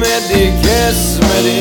mit die Kiss mit die